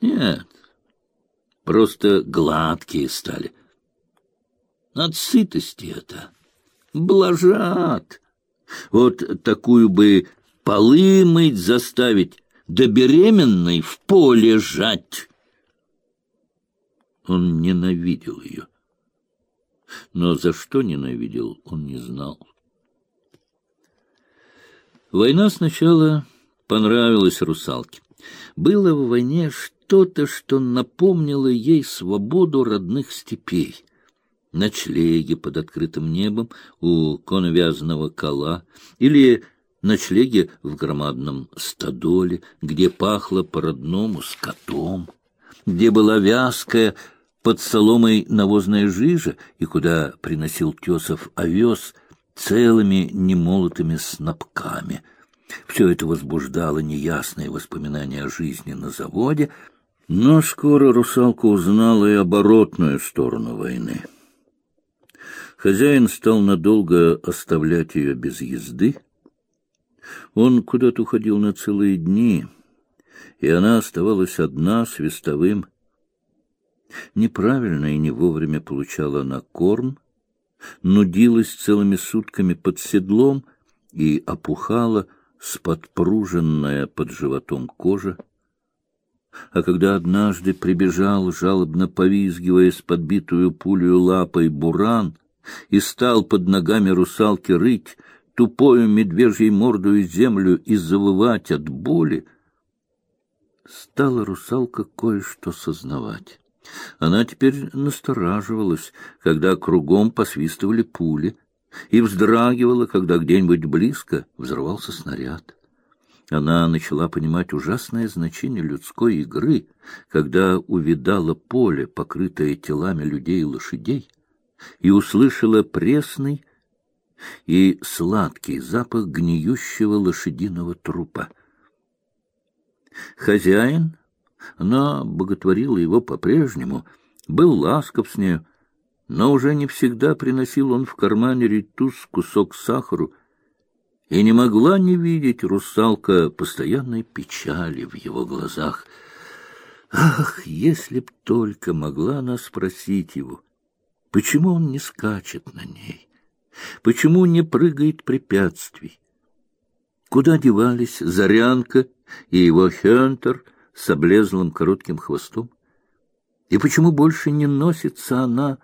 Нет, просто гладкие стали. От сытости это. Блажат. Вот такую бы полы мыть заставить, да беременной в поле жать. Он ненавидел ее. Но за что ненавидел, он не знал. Война сначала понравилась русалке. Было в войне что-то, что напомнило ей свободу родных степей. Ночлеги под открытым небом у коновязанного кола или ночлеги в громадном стадоле, где пахло по-родному скотом, где была вязкая под соломой навозная жижа и куда приносил Тесов овес целыми немолотыми снопками. Все это возбуждало неясные воспоминания о жизни на заводе, но скоро русалка узнала и оборотную сторону войны. Хозяин стал надолго оставлять ее без езды, он куда-то уходил на целые дни, и она оставалась одна с вестовым. Неправильно и не вовремя получала она корм, нудилась целыми сутками под седлом и опухала с подпруженная под животом кожа. А когда однажды прибежал, жалобно повизгивая с подбитую пулю лапой буран, и стал под ногами русалки рыть, тупою медвежьей мордою землю и завывать от боли, стала русалка кое-что сознавать. Она теперь настораживалась, когда кругом посвистывали пули, и вздрагивала, когда где-нибудь близко взрывался снаряд. Она начала понимать ужасное значение людской игры, когда увидала поле, покрытое телами людей и лошадей, и услышала пресный, и сладкий запах гниющего лошадиного трупа. Хозяин, она боготворила его по-прежнему, был ласков с нею, но уже не всегда приносил он в кармане ритус кусок сахару, и не могла не видеть русалка постоянной печали в его глазах. Ах, если б только могла она спросить его, почему он не скачет на ней? Почему не прыгает препятствий? Куда девались Зарянка и его Хентер с облезлым коротким хвостом? И почему больше не носится она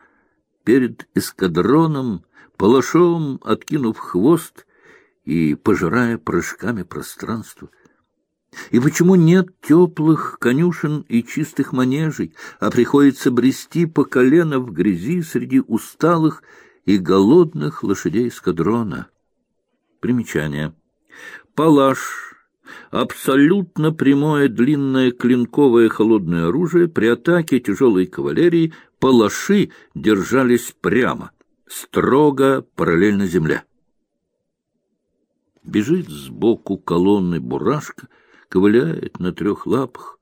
перед эскадроном, палашом откинув хвост и пожирая прыжками пространство? И почему нет теплых конюшен и чистых манежей, а приходится брести по колено в грязи среди усталых и голодных лошадей эскадрона. Примечание. Палаш — абсолютно прямое длинное клинковое холодное оружие. При атаке тяжелой кавалерии палаши держались прямо, строго параллельно земле. Бежит сбоку колонны бурашка, ковыляет на трех лапах,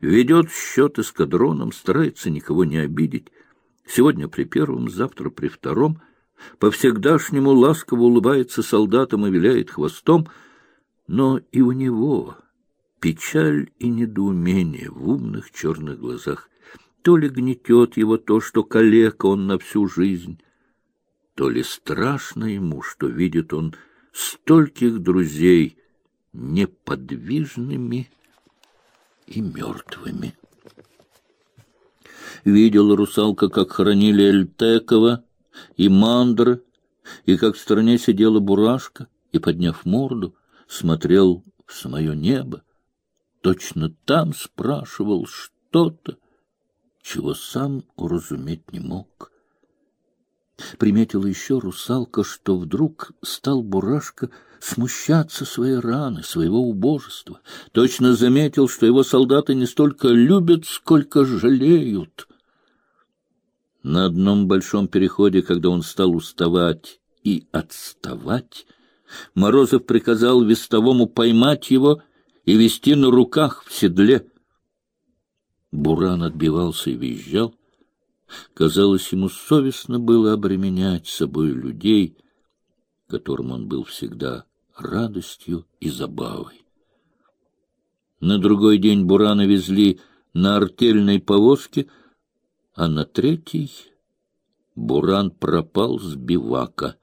ведет счет эскадроном, старается никого не обидеть, Сегодня при первом, завтра при втором. По-всегдашнему ласково улыбается солдатам и виляет хвостом. Но и у него печаль и недоумение в умных черных глазах. То ли гнетет его то, что калека он на всю жизнь, то ли страшно ему, что видит он стольких друзей неподвижными и мертвыми. Видела русалка, как хоронили Эльтекова и Мандра, и как в стороне сидела Бурашка, и, подняв морду, смотрел в самое небо. Точно там спрашивал что-то, чего сам уразуметь не мог. Приметила еще русалка, что вдруг стал Бурашка смущаться своей раны, своего убожества. Точно заметил, что его солдаты не столько любят, сколько жалеют. На одном большом переходе, когда он стал уставать и отставать, Морозов приказал вестовому поймать его и вести на руках в седле. Буран отбивался и визжал. Казалось, ему совестно было обременять собой людей, которым он был всегда радостью и забавой. На другой день Бурана везли на артельной повозке, а на третий Буран пропал с бивака.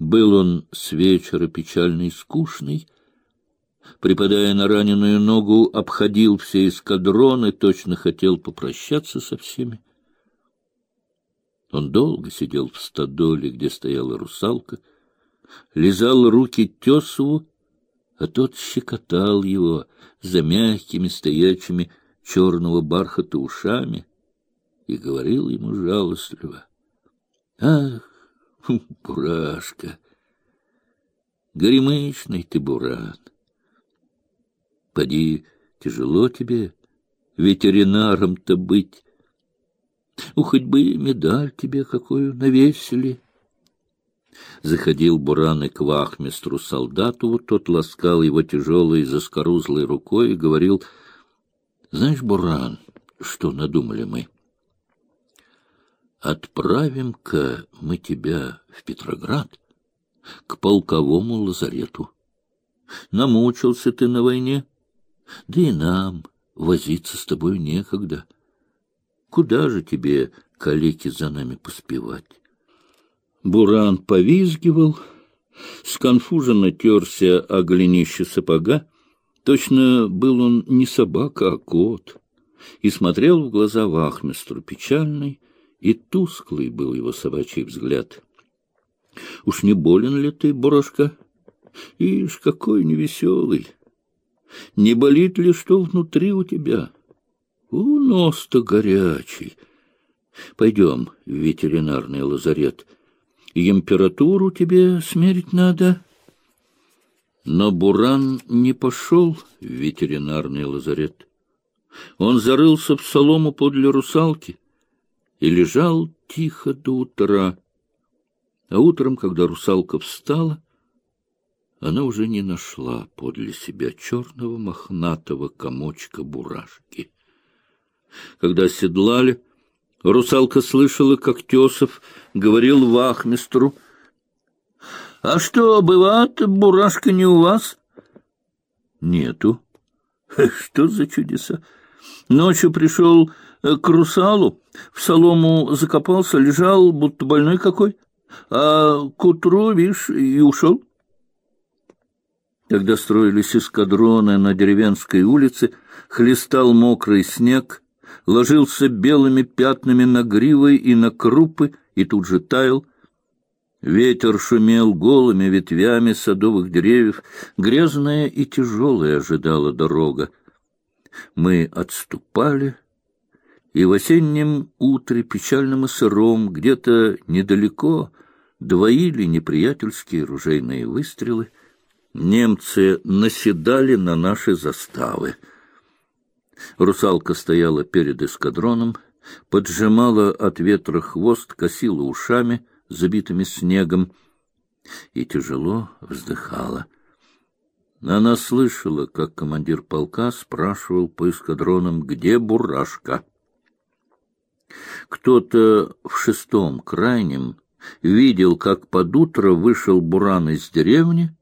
Был он с вечера печальный и скучный, припадая на раненую ногу, обходил все эскадроны, точно хотел попрощаться со всеми. Он долго сидел в стадоле, где стояла русалка, лизал руки Тесову, а тот щекотал его за мягкими стоячими черного бархата ушами и говорил ему жалостливо. — Ах, Бурашка, горемычный ты, Буран! Поди, тяжело тебе ветеринаром-то быть. Ну, хоть бы медаль тебе какую навесили. Заходил Буран и к вахмистру Солдатову, тот ласкал его тяжелой заскорузлой рукой и говорил, «Знаешь, Буран, что надумали мы?» «Отправим-ка мы тебя в Петроград, к полковому лазарету. Намучился ты на войне, да и нам возиться с тобой некогда. Куда же тебе, калеки, за нами поспевать? Буран повизгивал, сконфуженно терся о голенище сапога. Точно был он не собака, а кот, и смотрел в глаза вахмистру печальный, и тусклый был его собачий взгляд. — Уж не болен ли ты, Борошка? Ишь, какой невеселый! Не болит ли что внутри у тебя? У, нос-то горячий. Пойдем в ветеринарный лазарет. Температуру тебе смерить надо. Но Буран не пошел в ветеринарный лазарет. Он зарылся в солому подле русалки и лежал тихо до утра. А утром, когда русалка встала, она уже не нашла подле себя черного мохнатого комочка бурашки. Когда седлали, русалка слышала, как Тесов говорил вахмистру, — А что, бывает, бурашка не у вас? — Нету. — Что за чудеса? Ночью пришел э, к русалу, в солому закопался, лежал, будто больной какой, а к утру, видишь, и ушел. Когда строились эскадроны на деревенской улице, хлестал мокрый снег, ложился белыми пятнами на гривы и на крупы и тут же таял. Ветер шумел голыми ветвями садовых деревьев, грязная и тяжелая ожидала дорога. Мы отступали, и в осеннем утре, печальным и сыром, где-то недалеко двоили неприятельские ружейные выстрелы — Немцы наседали на наши заставы. Русалка стояла перед эскадроном, поджимала от ветра хвост, косила ушами, забитыми снегом, и тяжело вздыхала. Она слышала, как командир полка спрашивал по эскадронам, где Бурашка. Кто-то в шестом крайнем видел, как под утро вышел Буран из деревни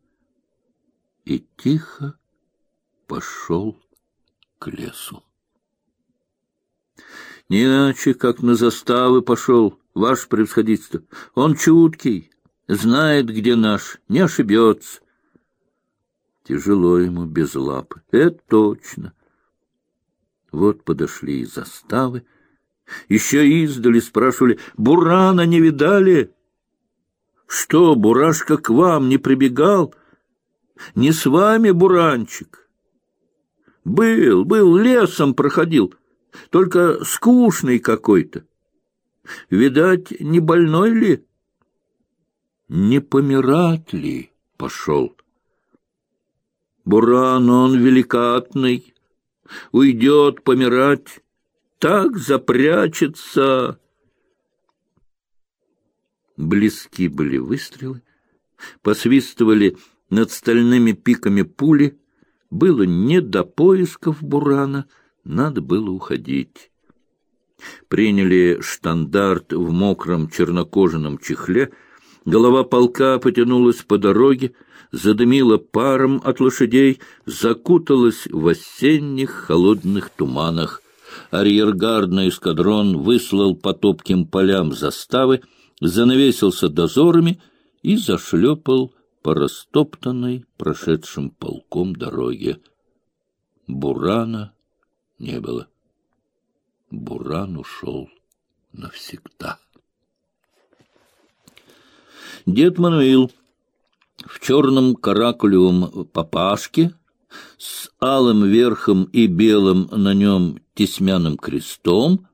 и тихо пошел к лесу. Не иначе, как на заставы пошел, ваше превосходительство. Он чуткий, знает, где наш, не ошибется. Тяжело ему без лапы, это точно. Вот подошли и заставы. Еще издали спрашивали, Бурана не видали? Что, Бурашка к вам не прибегал? — не с вами, Буранчик. Был, был, лесом проходил, только скучный какой-то. Видать, не больной ли? Не помирать ли пошел? Буран он великатный, уйдет помирать, так запрячется. Близки были выстрелы, посвистывали над стальными пиками пули, было не до поисков Бурана, надо было уходить. Приняли штандарт в мокром чернокожаном чехле, голова полка потянулась по дороге, задымила паром от лошадей, закуталась в осенних холодных туманах. Арьергардный эскадрон выслал по топким полям заставы, занавесился дозорами и зашлепал по растоптанной прошедшим полком дороге. Бурана не было. Буран ушел навсегда. Дед Мануил в черном каракулевом папашке с алым верхом и белым на нем тесьмяным крестом,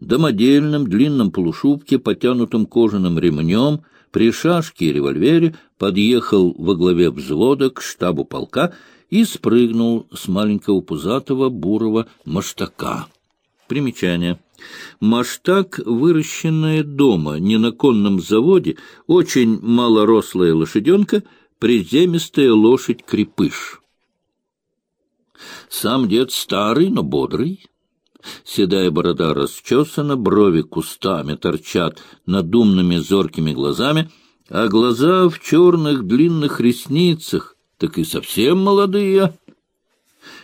домодельном длинном полушубке, потянутым кожаным ремнем, при шашке и револьвере подъехал во главе взвода к штабу полка и спрыгнул с маленького пузатого бурого маштака. Примечание. Маштак, выращенная дома, не на конном заводе, очень малорослая лошаденка, приземистая лошадь-крепыш. Сам дед старый, но бодрый. Седая борода расчесана, брови кустами торчат над умными зоркими глазами, а глаза в черных длинных ресницах, так и совсем молодые.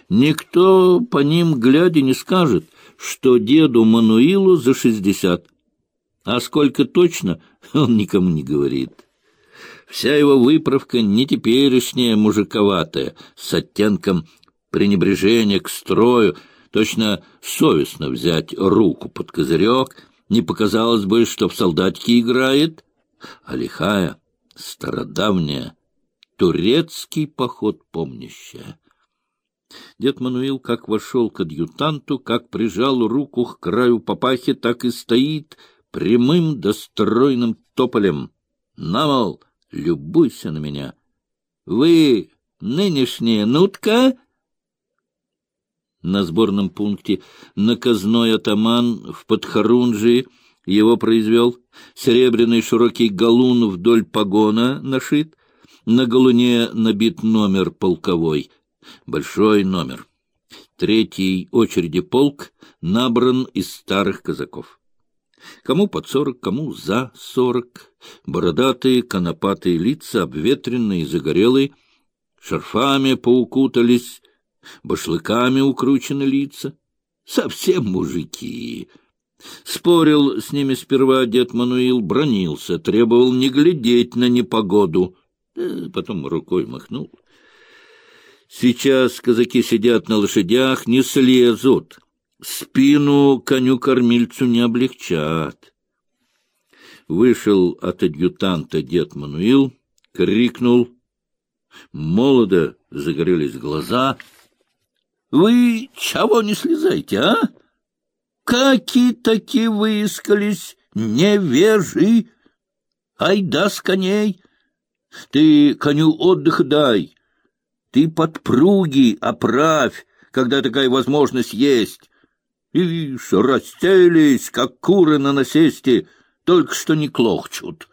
Никто по ним глядя не скажет, что деду Мануилу за шестьдесят. А сколько точно, он никому не говорит. Вся его выправка не теперешняя мужиковатая, с оттенком пренебрежения к строю, точно совестно взять руку под козырек, не показалось бы, что в солдатке играет, а лихая, стародавняя, турецкий поход помнящая. Дед Мануил как вошел к адъютанту, как прижал руку к краю папахи, так и стоит прямым достройным тополем. На, мол, любуйся на меня. Вы нынешняя нутка? На сборном пункте наказной атаман в Подхорунжии его произвел. Серебряный широкий галун вдоль погона нашит. На галуне набит номер полковой — Большой номер. Третий очереди полк набран из старых казаков. Кому под сорок, кому за сорок. Бородатые, конопатые лица, обветренные, загорелые, шарфами поукутались, башлыками укручены лица. Совсем мужики. Спорил с ними сперва дед Мануил, бронился, требовал не глядеть на непогоду. Э, потом рукой махнул. Сейчас казаки сидят на лошадях, не слезут, спину коню-кормильцу не облегчат. Вышел от адъютанта дед Мануил, крикнул. Молодо загорелись глаза. — Вы чего не слезаете, а? Какие такие выискались невежи! Айда с коней! Ты коню отдых дай! Ты подпруги оправь, когда такая возможность есть. Ишь, растелись, как куры на насесте, только что не клохчут.